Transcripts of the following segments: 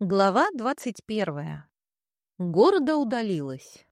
Глава двадцать первая. Гордо удалилась.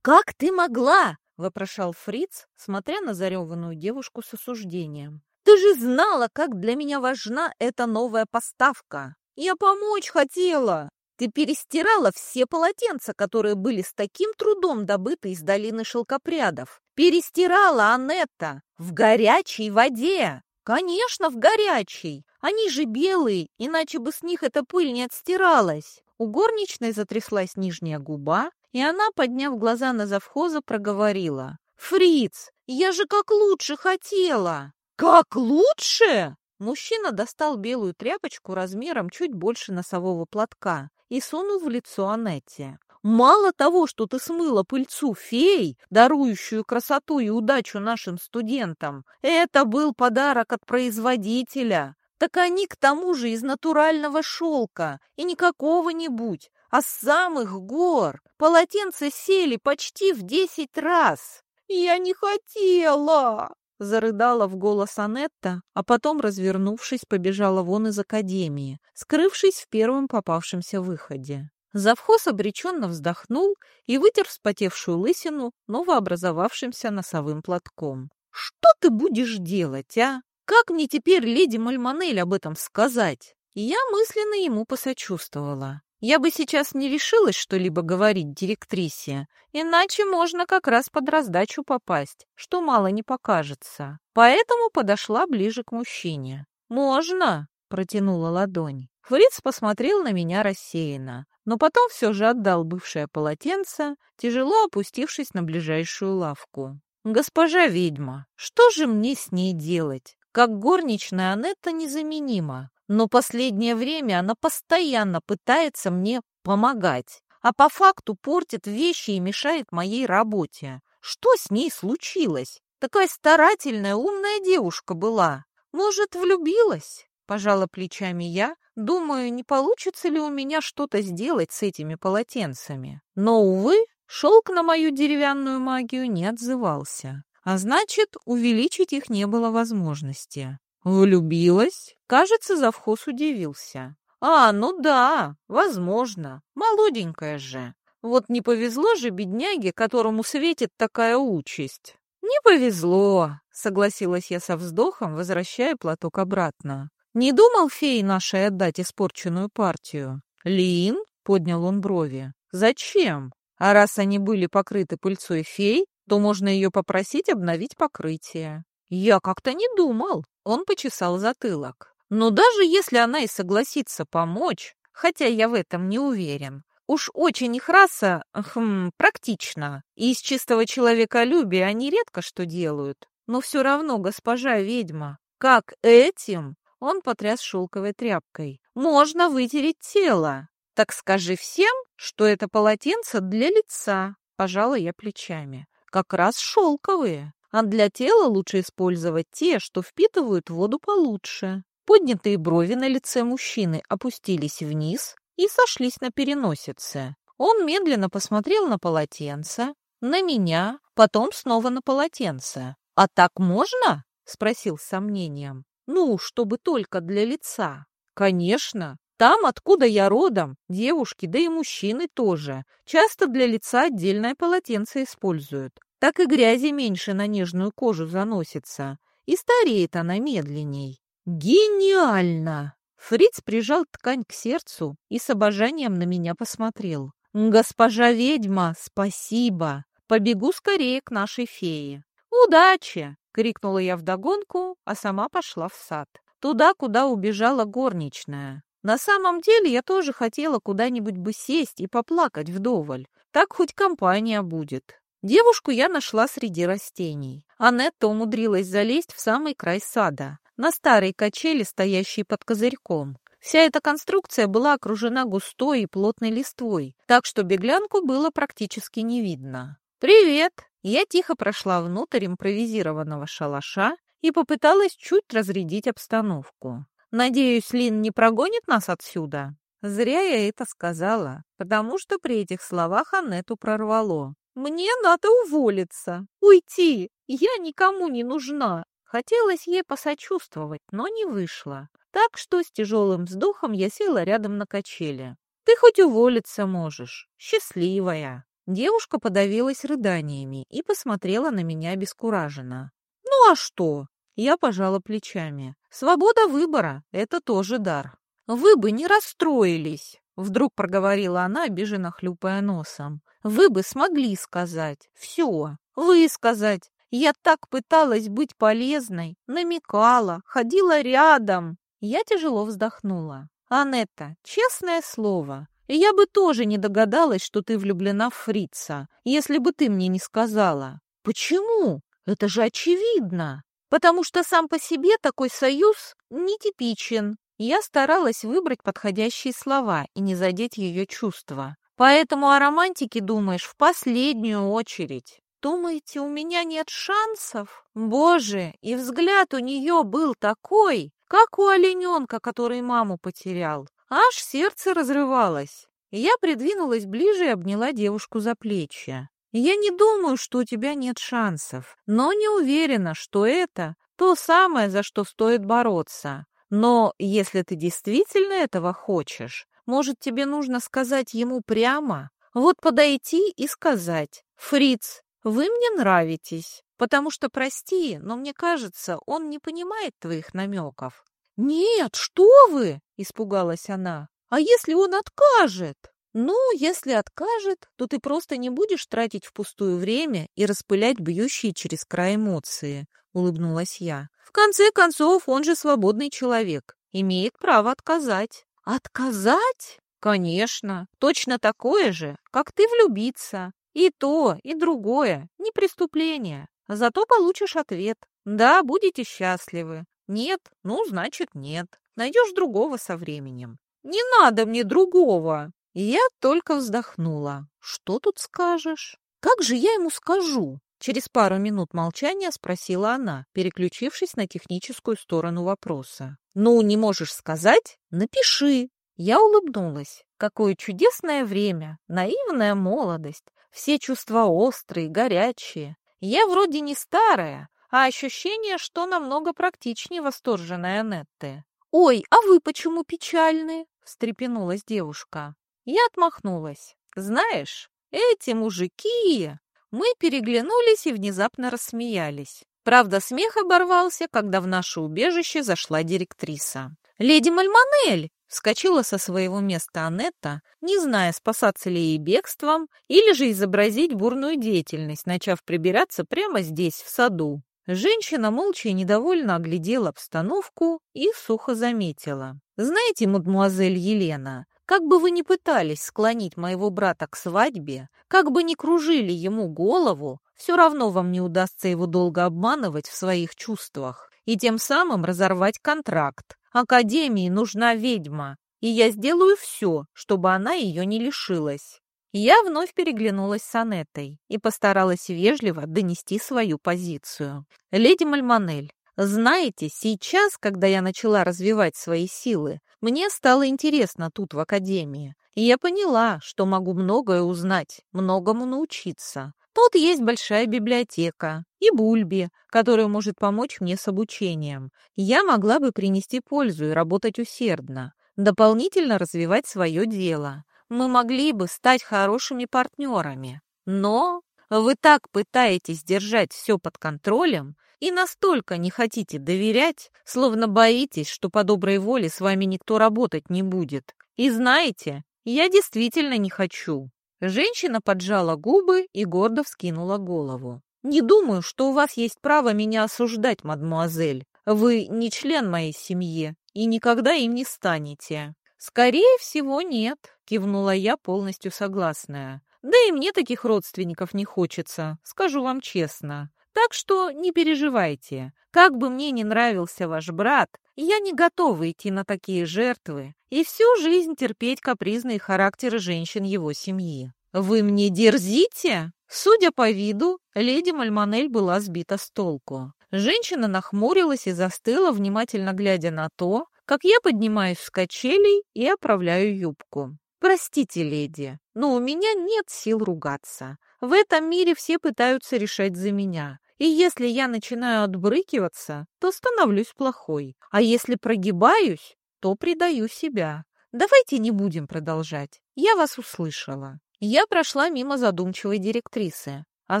«Как ты могла?» — вопрошал Фриц, смотря на зареванную девушку с осуждением. «Ты же знала, как для меня важна эта новая поставка! Я помочь хотела! Ты перестирала все полотенца, которые были с таким трудом добыты из долины шелкопрядов! Перестирала, Анетта, в горячей воде!» «Конечно, в горячей! Они же белые, иначе бы с них эта пыль не отстиралась!» У горничной затряслась нижняя губа, и она, подняв глаза на завхоза, проговорила. «Фриц, я же как лучше хотела!» «Как лучше?» Мужчина достал белую тряпочку размером чуть больше носового платка и сунул в лицо Анетте. Мало того, что ты смыла пыльцу фей, дарующую красоту и удачу нашим студентам, это был подарок от производителя. Так они к тому же из натурального шелка, и не какого-нибудь, а с самых гор. Полотенца сели почти в десять раз. «Я не хотела!» Зарыдала в голос Анетта, а потом, развернувшись, побежала вон из академии, скрывшись в первом попавшемся выходе. Завхоз обреченно вздохнул и вытер вспотевшую лысину новообразовавшимся носовым платком. «Что ты будешь делать, а? Как мне теперь леди Мальмонель об этом сказать?» Я мысленно ему посочувствовала. Я бы сейчас не решилась что-либо говорить директрисе, иначе можно как раз под раздачу попасть, что мало не покажется. Поэтому подошла ближе к мужчине. «Можно?» — протянула ладонь. Фриц посмотрел на меня рассеянно, но потом все же отдал бывшее полотенце, тяжело опустившись на ближайшую лавку. «Госпожа ведьма, что же мне с ней делать? Как горничная Анетта незаменима, но последнее время она постоянно пытается мне помогать, а по факту портит вещи и мешает моей работе. Что с ней случилось? Такая старательная, умная девушка была. Может, влюбилась?» Пожала плечами я, думаю, не получится ли у меня что-то сделать с этими полотенцами. Но, увы, шелк на мою деревянную магию не отзывался. А значит, увеличить их не было возможности. Влюбилась? Кажется, завхоз удивился. А, ну да, возможно. Молоденькая же. Вот не повезло же бедняге, которому светит такая участь. «Не повезло», — согласилась я со вздохом, возвращая платок обратно. Не думал фей нашей отдать испорченную партию? Лин? Поднял он брови. Зачем? А раз они были покрыты пыльцой фей, то можно ее попросить обновить покрытие. Я как-то не думал. Он почесал затылок. Но даже если она и согласится помочь, хотя я в этом не уверен, уж очень их раса, хм, практична, и из чистого человеколюбия они редко что делают. Но все равно, госпожа ведьма, как этим он потряс шелковой тряпкой. «Можно вытереть тело. Так скажи всем, что это полотенце для лица». Пожала я плечами. «Как раз шелковые. А для тела лучше использовать те, что впитывают воду получше». Поднятые брови на лице мужчины опустились вниз и сошлись на переносице. Он медленно посмотрел на полотенце, на меня, потом снова на полотенце. «А так можно?» — спросил с сомнением. Ну, чтобы только для лица. Конечно, там, откуда я родом, девушки, да и мужчины тоже, часто для лица отдельное полотенце используют. Так и грязи меньше на нежную кожу заносится, и стареет она медленней. Гениально! Фриц прижал ткань к сердцу и с обожанием на меня посмотрел. «Госпожа ведьма, спасибо! Побегу скорее к нашей фее. Удачи!» Крикнула я вдогонку, а сама пошла в сад. Туда, куда убежала горничная. На самом деле я тоже хотела куда-нибудь бы сесть и поплакать вдоволь. Так хоть компания будет. Девушку я нашла среди растений. Анетта умудрилась залезть в самый край сада, на старой качели, стоящей под козырьком. Вся эта конструкция была окружена густой и плотной листвой, так что беглянку было практически не видно. «Привет!» Я тихо прошла внутрь импровизированного шалаша и попыталась чуть разрядить обстановку. «Надеюсь, Лин не прогонит нас отсюда?» Зря я это сказала, потому что при этих словах Аннету прорвало. «Мне надо уволиться, уйти, я никому не нужна». Хотелось ей посочувствовать, но не вышло. Так что с тяжелым вздохом я села рядом на качели. «Ты хоть уволиться можешь. Счастливая!» Девушка подавилась рыданиями и посмотрела на меня обескураженно. «Ну а что?» Я пожала плечами. «Свобода выбора — это тоже дар. Вы бы не расстроились!» Вдруг проговорила она, обиженно хлюпая носом. «Вы бы смогли сказать. Все. Высказать. Я так пыталась быть полезной, намекала, ходила рядом. Я тяжело вздохнула. «Анетта, честное слово, я бы тоже не догадалась, что ты влюблена в фрица, если бы ты мне не сказала. Почему? Это же очевидно. Потому что сам по себе такой союз нетипичен. Я старалась выбрать подходящие слова и не задеть ее чувства. Поэтому о романтике думаешь в последнюю очередь. Думаете, у меня нет шансов? Боже, и взгляд у нее был такой, как у олененка, который маму потерял. Аж сердце разрывалось. Я придвинулась ближе и обняла девушку за плечи. Я не думаю, что у тебя нет шансов, но не уверена, что это то самое, за что стоит бороться. Но если ты действительно этого хочешь, может, тебе нужно сказать ему прямо? Вот подойти и сказать, «Фриц, вы мне нравитесь, потому что, прости, но мне кажется, он не понимает твоих намеков». «Нет, что вы!» — испугалась она. «А если он откажет?» «Ну, если откажет, то ты просто не будешь тратить впустую время и распылять бьющие через край эмоции», — улыбнулась я. «В конце концов, он же свободный человек, имеет право отказать». «Отказать?» «Конечно, точно такое же, как ты влюбиться. И то, и другое, не преступление. Зато получишь ответ. Да, будете счастливы. Нет, ну, значит, нет. Найдешь другого со временем». «Не надо мне другого!» Я только вздохнула. Что тут скажешь? Как же я ему скажу? Через пару минут молчания спросила она, переключившись на техническую сторону вопроса. «Ну, не можешь сказать? Напиши!» Я улыбнулась. Какое чудесное время, наивная молодость, все чувства острые, горячие. Я вроде не старая, а ощущение, что намного практичнее восторженная Нетты. «Ой, а вы почему печальны?» — встрепенулась девушка. Я отмахнулась. «Знаешь, эти мужики...» Мы переглянулись и внезапно рассмеялись. Правда, смех оборвался, когда в наше убежище зашла директриса. «Леди Мальмонель!» — вскочила со своего места Анетта, не зная, спасаться ли ей бегством или же изобразить бурную деятельность, начав прибираться прямо здесь, в саду. Женщина молча и недовольно оглядела обстановку и сухо заметила. «Знаете, мадмуазель Елена, как бы вы ни пытались склонить моего брата к свадьбе, как бы ни кружили ему голову, все равно вам не удастся его долго обманывать в своих чувствах и тем самым разорвать контракт. Академии нужна ведьма, и я сделаю все, чтобы она ее не лишилась. Я вновь переглянулась с Анеттой и постаралась вежливо донести свою позицию. «Леди Мальмонель, знаете, сейчас, когда я начала развивать свои силы, мне стало интересно тут, в академии. И я поняла, что могу многое узнать, многому научиться. Тут есть большая библиотека и Бульби, которая может помочь мне с обучением. Я могла бы принести пользу и работать усердно, дополнительно развивать свое дело. Мы могли бы стать хорошими партнерами. Но вы так пытаетесь держать все под контролем, и настолько не хотите доверять, словно боитесь, что по доброй воле с вами никто работать не будет. И знаете, я действительно не хочу». Женщина поджала губы и гордо вскинула голову. «Не думаю, что у вас есть право меня осуждать, мадмуазель. Вы не член моей семьи и никогда им не станете». «Скорее всего, нет», — кивнула я, полностью согласная. «Да и мне таких родственников не хочется, скажу вам честно. Так что не переживайте. Как бы мне не нравился ваш брат, я не готова идти на такие жертвы и всю жизнь терпеть капризные характеры женщин его семьи. Вы мне дерзите? Судя по виду, леди Мальмонель была сбита с толку. Женщина нахмурилась и застыла, внимательно глядя на то, как я поднимаюсь с качелей и оправляю юбку. «Простите, леди, но у меня нет сил ругаться. В этом мире все пытаются решать за меня, И если я начинаю отбрыкиваться, то становлюсь плохой. А если прогибаюсь, то предаю себя. Давайте не будем продолжать. Я вас услышала. Я прошла мимо задумчивой директрисы, а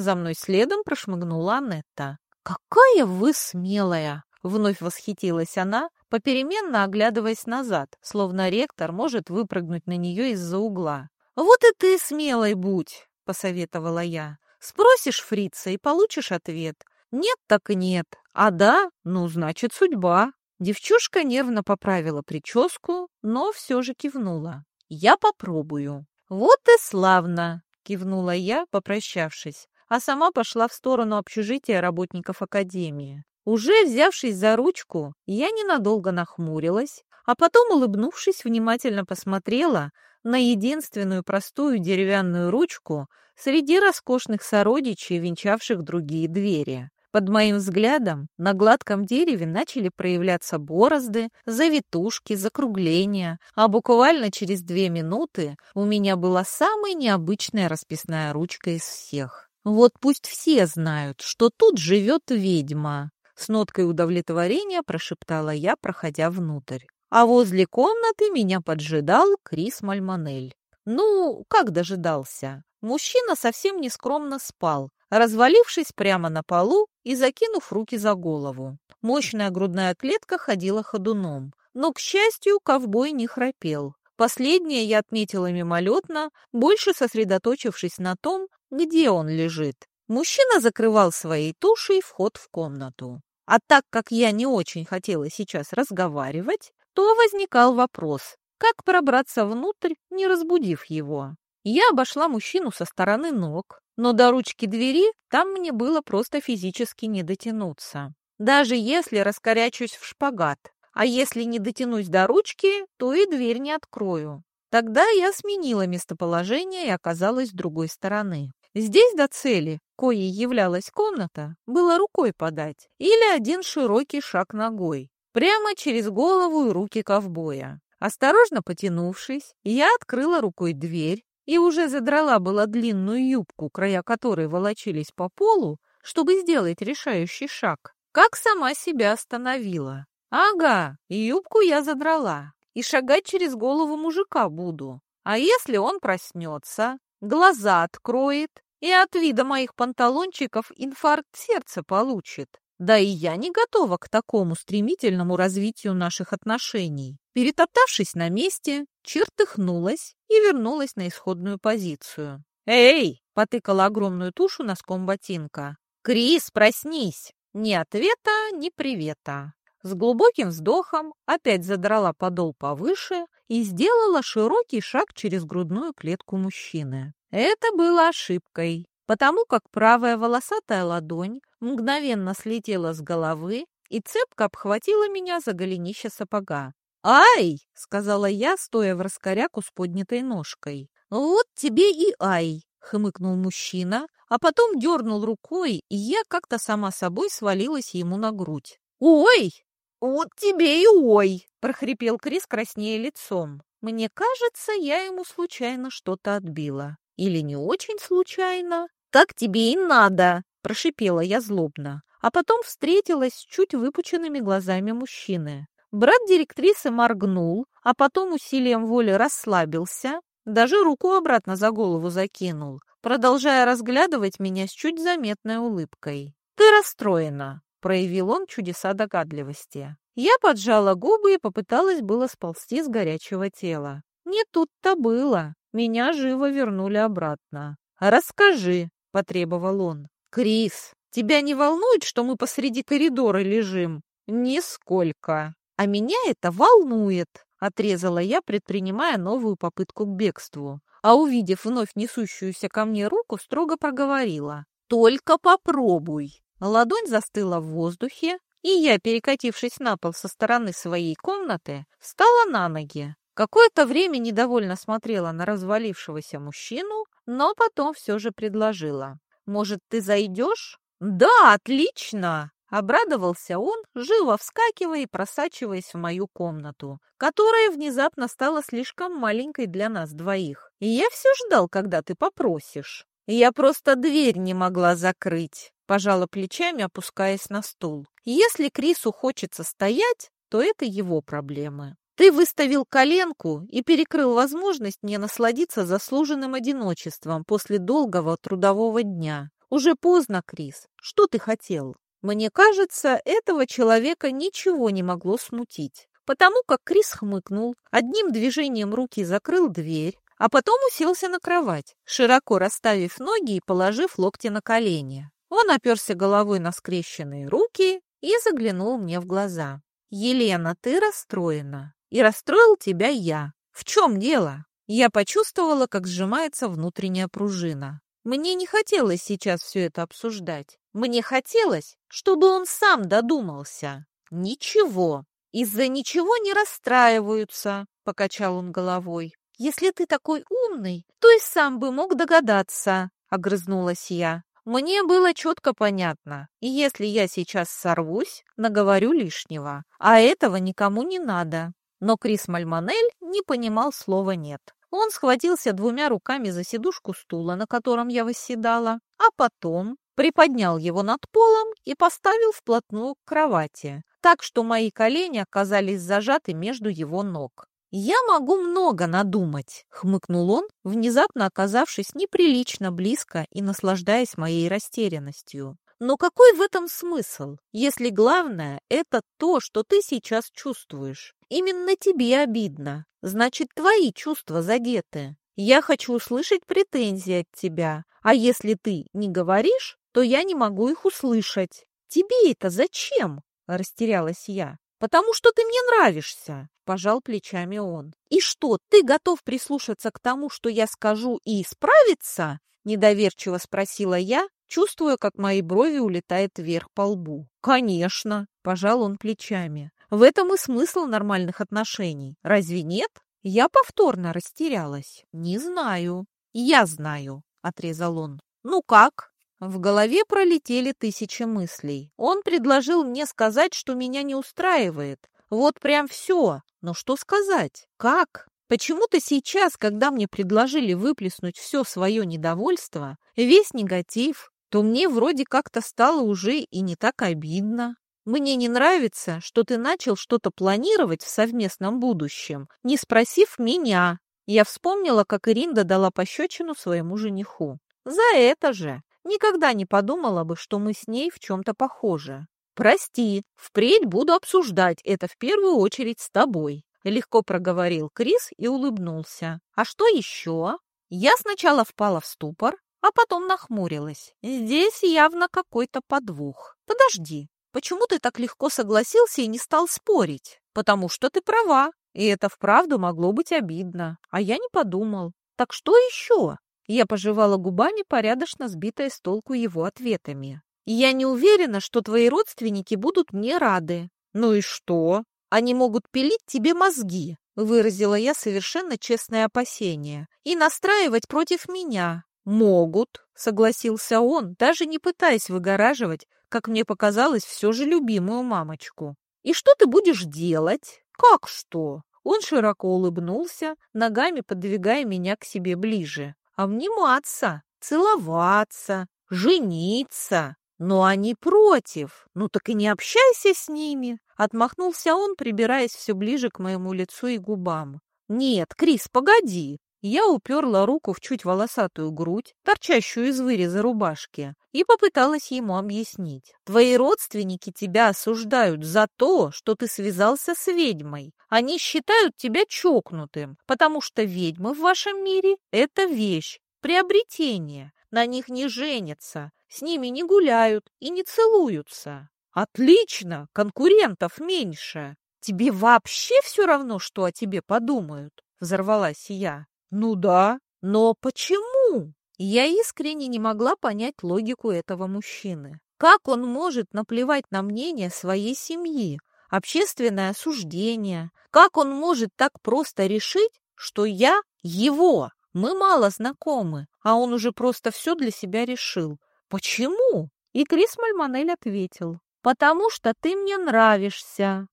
за мной следом прошмыгнула Анетта. «Какая вы смелая!» — вновь восхитилась она, попеременно оглядываясь назад, словно ректор может выпрыгнуть на нее из-за угла. «Вот и ты смелой будь!» — посоветовала я. «Спросишь фрица и получишь ответ. Нет, так и нет. А да, ну, значит, судьба». Девчушка нервно поправила прическу, но все же кивнула. «Я попробую». «Вот и славно!» — кивнула я, попрощавшись, а сама пошла в сторону общежития работников академии. Уже взявшись за ручку, я ненадолго нахмурилась, а потом, улыбнувшись, внимательно посмотрела на единственную простую деревянную ручку среди роскошных сородичей, венчавших другие двери. Под моим взглядом на гладком дереве начали проявляться борозды, завитушки, закругления, а буквально через две минуты у меня была самая необычная расписная ручка из всех. Вот пусть все знают, что тут живет ведьма. С ноткой удовлетворения прошептала я, проходя внутрь. А возле комнаты меня поджидал Крис Мальмонель. Ну, как дожидался? Мужчина совсем нескромно спал, развалившись прямо на полу и закинув руки за голову. Мощная грудная клетка ходила ходуном. Но, к счастью, ковбой не храпел. Последнее я отметила мимолетно, больше сосредоточившись на том, где он лежит. Мужчина закрывал своей тушей вход в комнату. А так как я не очень хотела сейчас разговаривать, то возникал вопрос, как пробраться внутрь, не разбудив его. Я обошла мужчину со стороны ног, но до ручки двери там мне было просто физически не дотянуться. Даже если раскорячусь в шпагат, а если не дотянусь до ручки, то и дверь не открою. Тогда я сменила местоположение и оказалась с другой стороны. Здесь до цели, коей являлась комната, было рукой подать, или один широкий шаг ногой, прямо через голову и руки ковбоя. Осторожно потянувшись, я открыла рукой дверь и уже задрала была длинную юбку, края которой волочились по полу, чтобы сделать решающий шаг, как сама себя остановила. Ага, юбку я задрала, и шагать через голову мужика буду. А если он проснется, глаза откроет и от вида моих панталончиков инфаркт сердца получит? Да и я не готова к такому стремительному развитию наших отношений. Перетоптавшись на месте, чертыхнулась и вернулась на исходную позицию. «Эй!» — потыкала огромную тушу носком ботинка. «Крис, проснись!» Ни ответа, ни привета. С глубоким вздохом опять задрала подол повыше и сделала широкий шаг через грудную клетку мужчины. Это было ошибкой потому как правая волосатая ладонь мгновенно слетела с головы и цепко обхватила меня за голенище сапога. «Ай!» — сказала я, стоя в раскоряку с поднятой ножкой. «Вот тебе и ай!» — хмыкнул мужчина, а потом дернул рукой, и я как-то сама собой свалилась ему на грудь. «Ой! Вот тебе и ой!» — прохрипел Крис краснее лицом. Мне кажется, я ему случайно что-то отбила. Или не очень случайно. «Так тебе и надо!» – прошипела я злобно, а потом встретилась с чуть выпученными глазами мужчины. Брат директрисы моргнул, а потом усилием воли расслабился, даже руку обратно за голову закинул, продолжая разглядывать меня с чуть заметной улыбкой. «Ты расстроена», — проявил он чудеса догадливости. Я поджала губы и попыталась было сползти с горячего тела. Не тут-то было. Меня живо вернули обратно. «Расскажи», потребовал он. «Крис, тебя не волнует, что мы посреди коридора лежим?» «Нисколько. А меня это волнует», — отрезала я, предпринимая новую попытку к бегству. А увидев вновь несущуюся ко мне руку, строго проговорила. «Только попробуй». Ладонь застыла в воздухе, и я, перекатившись на пол со стороны своей комнаты, встала на ноги. Какое-то время недовольно смотрела на развалившегося мужчину, но потом все же предложила. «Может, ты зайдешь?» «Да, отлично!» Обрадовался он, живо вскакивая и просачиваясь в мою комнату, которая внезапно стала слишком маленькой для нас двоих. И я все ждал, когда ты попросишь. Я просто дверь не могла закрыть, пожала плечами, опускаясь на стул. Если Крису хочется стоять, то это его проблемы. Ты выставил коленку и перекрыл возможность мне насладиться заслуженным одиночеством после долгого трудового дня. Уже поздно, Крис. Что ты хотел? Мне кажется, этого человека ничего не могло смутить, потому как Крис хмыкнул, одним движением руки закрыл дверь, а потом уселся на кровать, широко расставив ноги и положив локти на колени. Он оперся головой на скрещенные руки и заглянул мне в глаза. «Елена, ты расстроена. И расстроил тебя я. В чем дело?» Я почувствовала, как сжимается внутренняя пружина. Мне не хотелось сейчас все это обсуждать. Мне хотелось, чтобы он сам додумался. Ничего. Из-за ничего не расстраиваются, покачал он головой. Если ты такой умный, то и сам бы мог догадаться, огрызнулась я. Мне было четко понятно, и если я сейчас сорвусь, наговорю лишнего, а этого никому не надо. Но Крис Мальмонель не понимал слова «нет». Он схватился двумя руками за сидушку стула, на котором я восседала, а потом приподнял его над полом и поставил вплотную к кровати, так что мои колени оказались зажаты между его ног. «Я могу много надумать», — хмыкнул он, внезапно оказавшись неприлично близко и наслаждаясь моей растерянностью. «Но какой в этом смысл, если главное — это то, что ты сейчас чувствуешь? Именно тебе обидно, значит, твои чувства задеты. Я хочу услышать претензии от тебя, а если ты не говоришь, то я не могу их услышать. Тебе это зачем?» — растерялась я. «Потому что ты мне нравишься», — пожал плечами он. «И что, ты готов прислушаться к тому, что я скажу, и исправиться?» — недоверчиво спросила я, чувствуя, как мои брови улетают вверх по лбу. «Конечно», — пожал он плечами. «В этом и смысл нормальных отношений. Разве нет?» Я повторно растерялась. «Не знаю». «Я знаю», — отрезал он. «Ну как?» В голове пролетели тысячи мыслей. Он предложил мне сказать, что меня не устраивает. Вот прям все. Но что сказать? Как? Почему-то сейчас, когда мне предложили выплеснуть все свое недовольство, весь негатив, то мне вроде как-то стало уже и не так обидно. Мне не нравится, что ты начал что-то планировать в совместном будущем, не спросив меня. Я вспомнила, как Иринда дала пощечину своему жениху. За это же. Никогда не подумала бы, что мы с ней в чем-то похожи. Прости, впредь буду обсуждать это в первую очередь с тобой. Легко проговорил Крис и улыбнулся. А что еще? Я сначала впала в ступор, а потом нахмурилась. Здесь явно какой-то подвох. Подожди, почему ты так легко согласился и не стал спорить? Потому что ты права, и это вправду могло быть обидно. А я не подумал. Так что еще? Я пожевала губами, порядочно сбитая с толку его ответами. «Я не уверена, что твои родственники будут мне рады». «Ну и что? Они могут пилить тебе мозги», — выразила я совершенно честное опасение, «и настраивать против меня». «Могут», — согласился он, даже не пытаясь выгораживать, как мне показалось, все же любимую мамочку. «И что ты будешь делать?» «Как что?» Он широко улыбнулся, ногами подвигая меня к себе ближе обниматься, целоваться, жениться. Но они против. Ну так и не общайся с ними. Отмахнулся он, прибираясь все ближе к моему лицу и губам. Нет, Крис, погоди. Я уперла руку в чуть волосатую грудь, торчащую из выреза рубашки, и попыталась ему объяснить. Твои родственники тебя осуждают за то, что ты связался с ведьмой. Они считают тебя чокнутым, потому что ведьмы в вашем мире – это вещь, приобретение. На них не женятся, с ними не гуляют и не целуются. Отлично, конкурентов меньше. Тебе вообще все равно, что о тебе подумают? Взорвалась я. Ну да, но почему? Я искренне не могла понять логику этого мужчины. Как он может наплевать на мнение своей семьи, общественное осуждение? Как он может так просто решить, что я его? Мы мало знакомы, а он уже просто все для себя решил. Почему? И Крис Мальмонель ответил. «Потому что ты мне нравишься».